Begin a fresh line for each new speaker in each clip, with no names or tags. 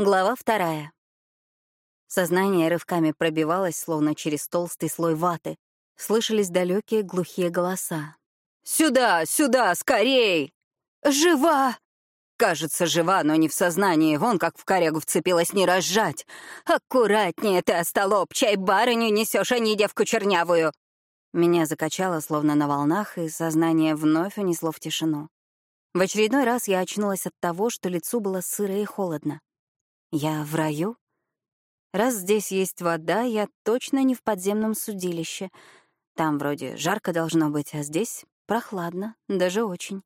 Глава вторая. Сознание рывками пробивалось, словно через толстый слой ваты. Слышались далекие глухие голоса. «Сюда, сюда, скорей!» «Жива!» «Кажется, жива, но не в сознании. Вон как в корягу вцепилась не разжать. Аккуратнее ты, остолоп, чай барыню несешь, а не девку чернявую!» Меня закачало, словно на волнах, и сознание вновь унесло в тишину. В очередной раз я очнулась от того, что лицу было сыро и холодно. Я в раю? Раз здесь есть вода, я точно не в подземном судилище. Там вроде жарко должно быть, а здесь прохладно, даже очень.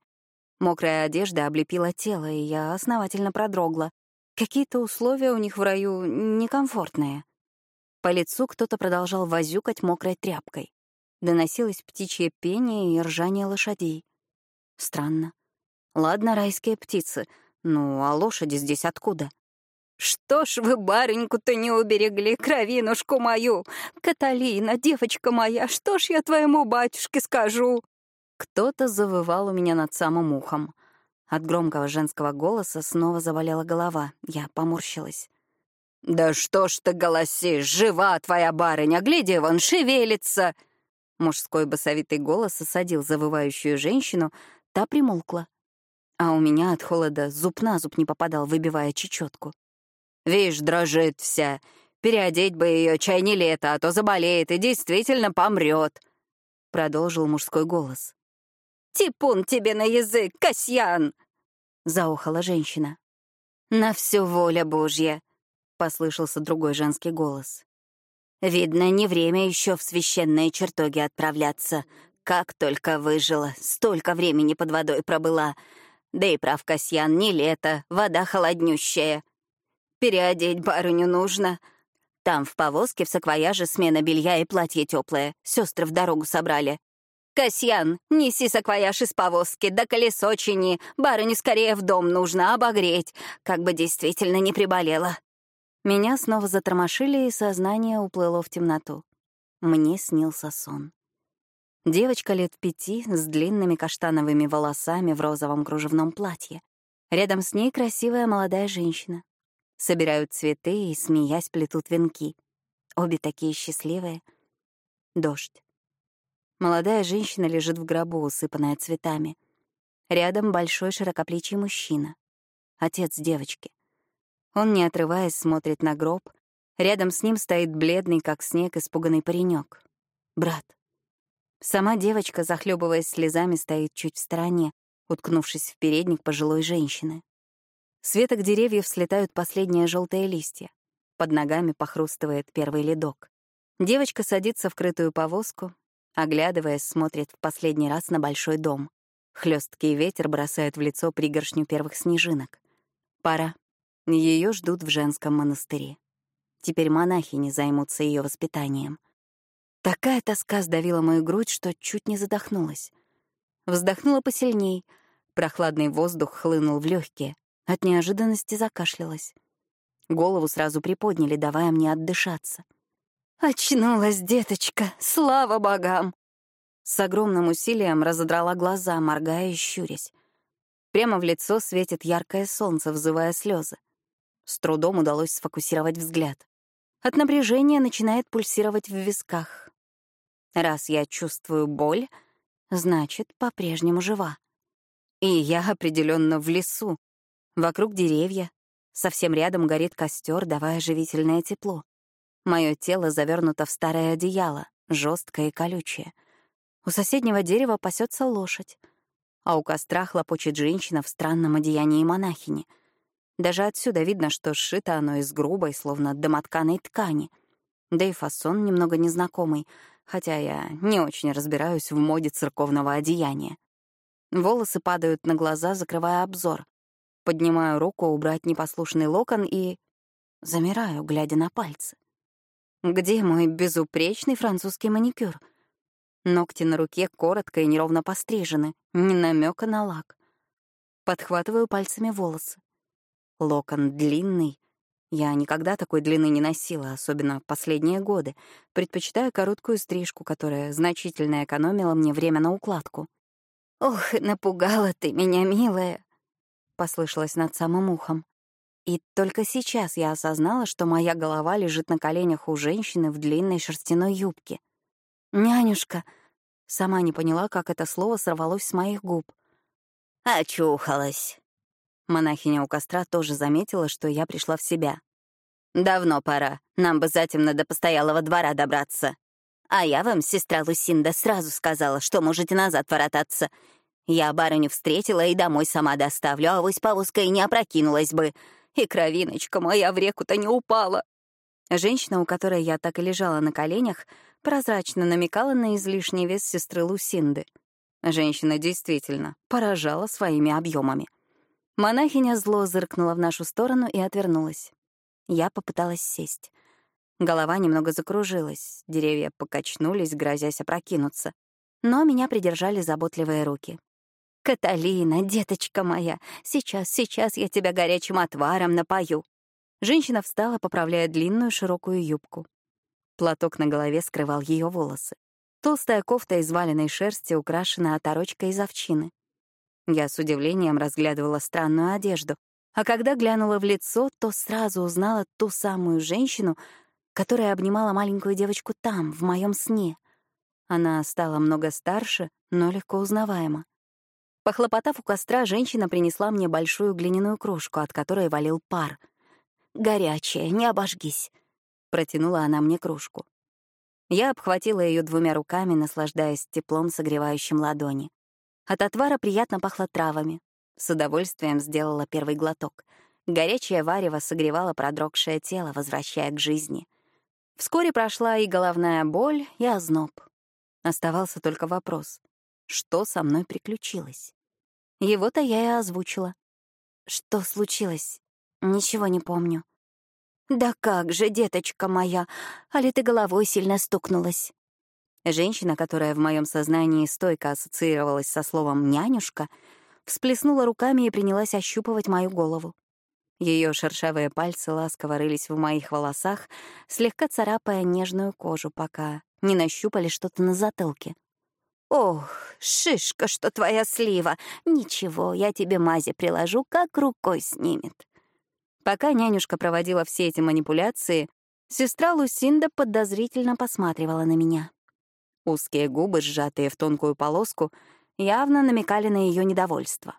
Мокрая одежда облепила тело, и я основательно продрогла. Какие-то условия у них в раю некомфортные. По лицу кто-то продолжал возюкать мокрой тряпкой. Доносилось птичье пение и ржание лошадей. Странно. Ладно, райские птицы, ну а лошади здесь откуда? «Что ж вы барыньку-то не уберегли, кровинушку мою? Каталина, девочка моя, что ж я твоему батюшке скажу?» Кто-то завывал у меня над самым ухом. От громкого женского голоса снова заболела голова. Я поморщилась. «Да что ж ты голосишь? Жива твоя барыня! Гляди, вон шевелится!» Мужской басовитый голос осадил завывающую женщину, та примолкла. А у меня от холода зуб на зуб не попадал, выбивая чечетку. Вишь, дрожит вся. Переодеть бы ее, чай не лето, а то заболеет и действительно помрет. Продолжил мужской голос. «Типун тебе на язык, Касьян!» — заохала женщина. «На все воля Божья!» — послышался другой женский голос. «Видно, не время еще в священные чертоги отправляться. Как только выжила, столько времени под водой пробыла. Да и прав Касьян, не лето, вода холоднющая. Переодеть барыню нужно. Там в повозке в саквояже смена белья и платье теплое. Сестры в дорогу собрали. «Касьян, неси саквояж из повозки, да колесо чини. Барыню скорее в дом нужно обогреть, как бы действительно не приболела». Меня снова затормошили, и сознание уплыло в темноту. Мне снился сон. Девочка лет пяти с длинными каштановыми волосами в розовом кружевном платье. Рядом с ней красивая молодая женщина собирают цветы и, смеясь, плетут венки. Обе такие счастливые. Дождь. Молодая женщина лежит в гробу, усыпанная цветами. Рядом большой широкоплечий мужчина. Отец девочки. Он, не отрываясь, смотрит на гроб. Рядом с ним стоит бледный, как снег, испуганный паренек. Брат. Сама девочка, захлебываясь слезами, стоит чуть в стороне, уткнувшись в передник пожилой женщины. С веток деревьев слетают последние желтые листья. Под ногами похрустывает первый ледок. Девочка садится в крытую повозку, оглядываясь, смотрит в последний раз на большой дом. Хлесткий ветер бросает в лицо пригоршню первых снежинок. Пора. Ее ждут в женском монастыре. Теперь монахи не займутся ее воспитанием. Такая тоска сдавила мою грудь, что чуть не задохнулась. Вздохнула посильней. Прохладный воздух хлынул в легкие. От неожиданности закашлялась. Голову сразу приподняли, давая мне отдышаться. «Очнулась, деточка! Слава богам!» С огромным усилием разодрала глаза, моргая и щурясь. Прямо в лицо светит яркое солнце, взывая слезы. С трудом удалось сфокусировать взгляд. От напряжения начинает пульсировать в висках. Раз я чувствую боль, значит, по-прежнему жива. И я определенно в лесу, Вокруг деревья. Совсем рядом горит костер, давая живительное тепло. Мое тело завернуто в старое одеяло, жесткое и колючее. У соседнего дерева пасется лошадь, а у костра хлопочет женщина в странном одеянии монахини. Даже отсюда видно, что сшито оно из грубой, словно домотканой ткани. Да и фасон немного незнакомый, хотя я не очень разбираюсь в моде церковного одеяния. Волосы падают на глаза, закрывая обзор. Поднимаю руку убрать непослушный локон и... Замираю, глядя на пальцы. Где мой безупречный французский маникюр? Ногти на руке коротко и неровно пострижены, ни намека на лак. Подхватываю пальцами волосы. Локон длинный. Я никогда такой длины не носила, особенно последние годы. Предпочитаю короткую стрижку, которая значительно экономила мне время на укладку. «Ох, напугала ты меня, милая!» — послышалось над самым ухом. И только сейчас я осознала, что моя голова лежит на коленях у женщины в длинной шерстяной юбке. «Нянюшка!» Сама не поняла, как это слово сорвалось с моих губ.
«Очухалась!»
Монахиня у костра тоже заметила, что я пришла в себя.
«Давно пора. Нам бы затемно до постоялого двора добраться. А я вам, сестра Лусинда, сразу сказала, что можете назад воротаться. Я барыню встретила и домой сама доставлю, а вось повозка и не опрокинулась бы. И кровиночка моя в реку-то не упала».
Женщина, у которой я так и лежала на коленях, прозрачно намекала на излишний вес сестры Лусинды. Женщина действительно поражала своими объемами. Монахиня зло зыркнула в нашу сторону и отвернулась. Я попыталась сесть. Голова немного закружилась, деревья покачнулись, грозясь опрокинуться. Но меня придержали заботливые руки. «Каталина, деточка моя, сейчас, сейчас я тебя горячим отваром напою». Женщина встала, поправляя длинную широкую юбку. Платок на голове скрывал ее волосы. Толстая кофта из валеной шерсти украшена оторочкой из овчины. Я с удивлением разглядывала странную одежду, а когда глянула в лицо, то сразу узнала ту самую женщину, которая обнимала маленькую девочку там, в моем сне. Она стала много старше, но легко узнаваема. Похлопотав у костра, женщина принесла мне большую глиняную кружку, от которой валил пар. «Горячая, не обожгись», — протянула она мне кружку. Я обхватила ее двумя руками, наслаждаясь теплом, согревающим ладони. От отвара приятно пахло травами. С удовольствием сделала первый глоток. Горячее варево согревало продрогшее тело, возвращая к жизни. Вскоре прошла и головная боль, и озноб. Оставался только вопрос — что со мной приключилось. Его-то я и озвучила. Что случилось? Ничего не помню. Да как же, деточка моя, а ли ты головой сильно стукнулась? Женщина, которая в моем сознании стойко ассоциировалась со словом «нянюшка», всплеснула руками и принялась ощупывать мою голову. Ее шершавые пальцы ласково рылись в моих волосах, слегка царапая нежную кожу, пока не нащупали что-то на затылке. «Ох, шишка, что твоя слива! Ничего, я тебе мази приложу, как рукой снимет». Пока нянюшка проводила все эти манипуляции, сестра Лусинда подозрительно посматривала на меня. Узкие губы, сжатые в тонкую полоску, явно намекали на ее недовольство.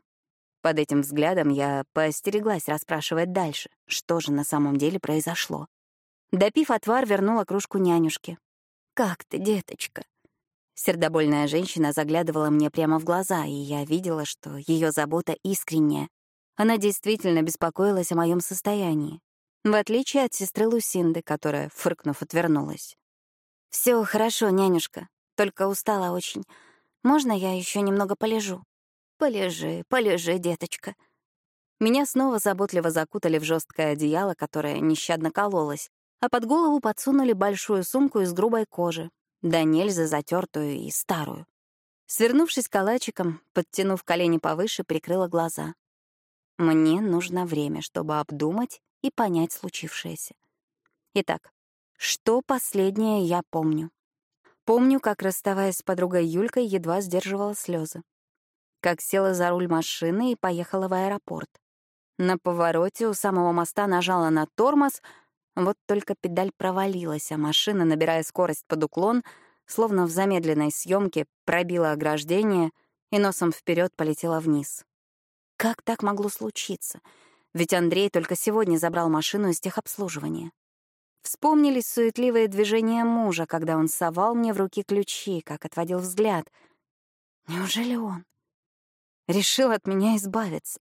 Под этим взглядом я поостереглась расспрашивать дальше, что же на самом деле произошло. Допив отвар, вернула кружку нянюшке. «Как ты, деточка?» Сердобольная женщина заглядывала мне прямо в глаза, и я видела, что ее забота искренняя. Она действительно беспокоилась о моем состоянии, в отличие от сестры Лусинды, которая, фыркнув, отвернулась. Все хорошо, нянюшка, только устала очень. Можно я еще немного полежу? Полежи, полежи, деточка. Меня снова заботливо закутали в жесткое одеяло, которое нещадно кололось, а под голову подсунули большую сумку из грубой кожи, да нельзя затертую и старую. Свернувшись калачиком, подтянув колени повыше, прикрыла глаза. Мне нужно время, чтобы обдумать и понять случившееся. Итак, что последнее я помню? Помню, как, расставаясь с подругой Юлькой, едва сдерживала слезы. Как села за руль машины и поехала в аэропорт. На повороте у самого моста нажала на тормоз — вот только педаль провалилась, а машина, набирая скорость под уклон, словно в замедленной съемке, пробила ограждение и носом вперед полетела вниз. Как так могло случиться? Ведь Андрей только сегодня забрал машину из техобслуживания. Вспомнились суетливые движения мужа, когда он совал мне в руки ключи, как отводил взгляд. Неужели он? Решил от меня избавиться.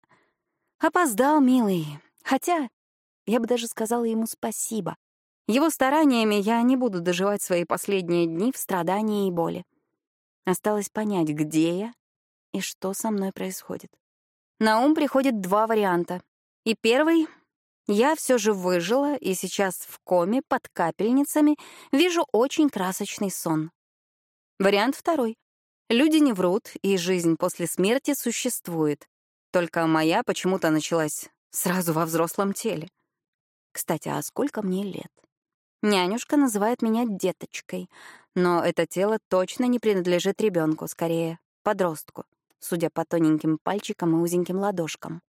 Опоздал, милый. Хотя я бы даже сказала ему спасибо. Его стараниями я не буду доживать свои последние дни в страдании и боли. Осталось понять, где я и что со мной происходит. На ум приходит два варианта. И первый — я все же выжила и сейчас в коме под капельницами вижу очень красочный сон. Вариант второй. Люди не врут, и жизнь после смерти существует. Только моя почему-то началась сразу во взрослом теле. Кстати, а сколько мне лет? Нянюшка называет меня деточкой, но это тело точно не принадлежит ребенку, скорее, подростку, судя по тоненьким пальчикам и узеньким ладошкам.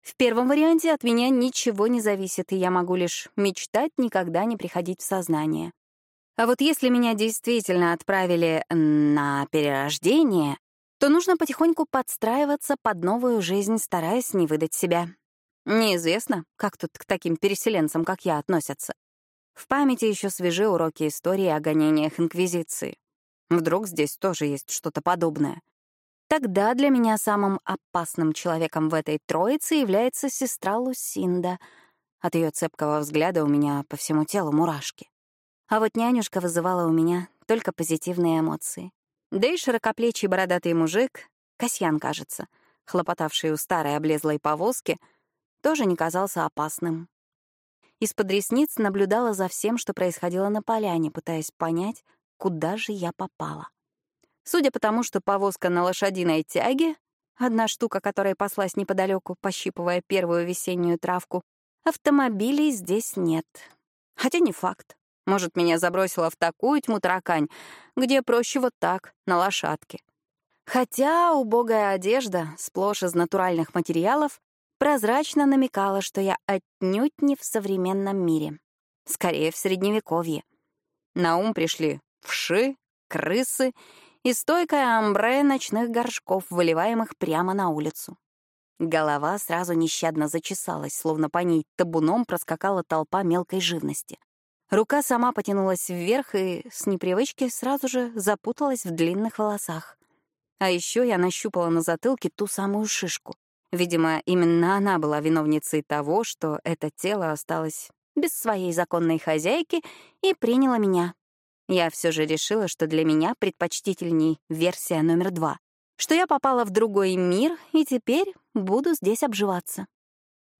В первом варианте от меня ничего не зависит, и я могу лишь мечтать никогда не приходить в сознание. А вот если меня действительно отправили на перерождение, то нужно потихоньку подстраиваться под новую жизнь, стараясь не выдать себя. Неизвестно, как тут к таким переселенцам, как я, относятся. В памяти еще свежи уроки истории о гонениях Инквизиции. Вдруг здесь тоже есть что-то подобное. Тогда для меня самым опасным человеком в этой троице является сестра Лусинда. От ее цепкого взгляда у меня по всему телу мурашки. А вот нянюшка вызывала у меня только позитивные эмоции. Да и широкоплечий бородатый мужик, Касьян, кажется, хлопотавший у старой облезлой повозки, тоже не казался опасным. Из-под ресниц наблюдала за всем, что происходило на поляне, пытаясь понять, куда же я попала. Судя по тому, что повозка на лошадиной тяге, одна штука, которая паслась неподалеку, пощипывая первую весеннюю травку, автомобилей здесь нет. Хотя не факт. Может, меня забросило в такую тьму таракань, где проще вот так, на лошадке. Хотя убогая одежда, сплошь из натуральных материалов, прозрачно намекала, что я отнюдь не в современном мире. Скорее, в Средневековье. На ум пришли вши, крысы и стойкое амбре ночных горшков, выливаемых прямо на улицу. Голова сразу нещадно зачесалась, словно по ней табуном проскакала толпа мелкой живности. Рука сама потянулась вверх и с непривычки сразу же запуталась в длинных волосах. А еще я нащупала на затылке ту самую шишку. Видимо, именно она была виновницей того, что это тело осталось без своей законной хозяйки и приняло меня, я все же решила, что для меня предпочтительней версия номер два, что я попала в другой мир и теперь буду здесь обживаться.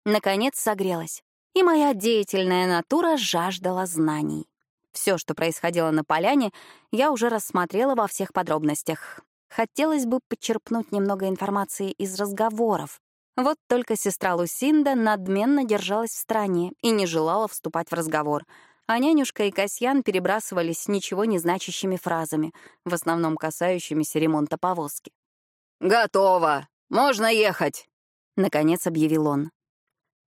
Наконец согрелась, и моя деятельная натура жаждала знаний. Все, что происходило на поляне, я уже рассмотрела во всех подробностях. Хотелось бы подчерпнуть немного информации из разговоров. Вот только сестра Лусинда надменно держалась в стороне и не желала вступать в разговор — а нянюшка и Касьян перебрасывались ничего не значащими фразами, в основном касающимися ремонта повозки.
«Готово! Можно ехать!»
— наконец объявил он.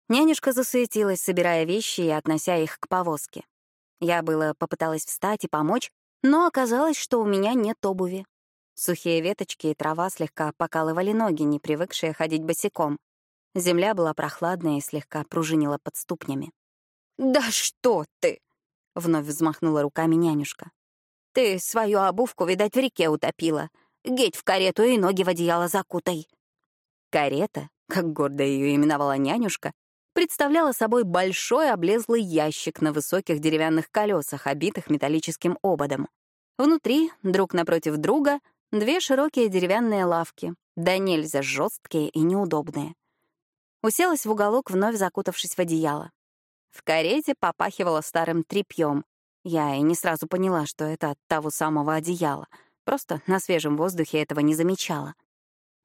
Нянюшка засуетилась, собирая вещи и относя их к повозке. Я было попыталась встать и помочь, но оказалось, что у меня нет обуви. Сухие веточки и трава слегка покалывали ноги, не привыкшие ходить босиком. Земля была прохладная и слегка пружинила под ступнями.
«Да что ты!» — вновь взмахнула руками нянюшка. «Ты свою обувку, видать, в реке утопила. Геть в карету и ноги в одеяло закутай».
Карета, как гордо ее именовала нянюшка, представляла собой большой облезлый ящик на высоких деревянных колесах, обитых металлическим ободом. Внутри, друг напротив друга, две широкие деревянные лавки, да нельзя жесткие и неудобные. Уселась в уголок, вновь закутавшись в одеяло. В карете попахивало старым тряпьем. Я и не сразу поняла, что это от того самого одеяла. Просто на свежем воздухе этого не замечала.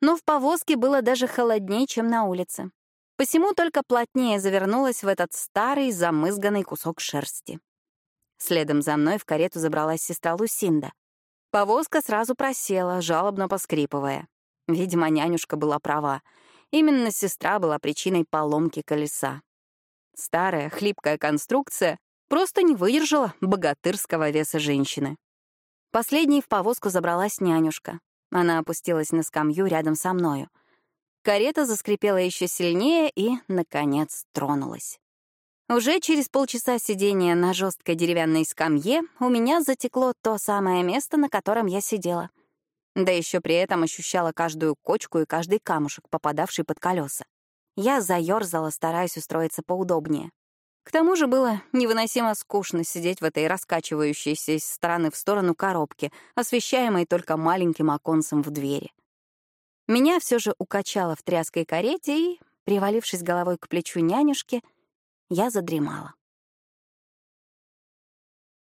Но в повозке было даже холоднее, чем на улице. Посему только плотнее завернулась в этот старый замызганный кусок шерсти. Следом за мной в карету забралась сестра Лусинда. Повозка сразу просела, жалобно поскрипывая. Видимо, нянюшка была права. Именно сестра была причиной поломки колеса. Старая, хлипкая конструкция просто не выдержала богатырского веса женщины. Последней в повозку забралась нянюшка. Она опустилась на скамью рядом со мною. Карета заскрипела еще сильнее и, наконец, тронулась. Уже через полчаса сидения на жесткой деревянной скамье у меня затекло то самое место, на котором я сидела. Да еще при этом ощущала каждую кочку и каждый камушек, попадавший под колеса. Я заёрзала, стараясь устроиться поудобнее. К тому же было невыносимо скучно сидеть в этой раскачивающейся из стороны в сторону коробке, освещаемой только маленьким оконцем в двери. Меня все же укачало в тряской карете и, привалившись головой к плечу нянюшки, я задремала.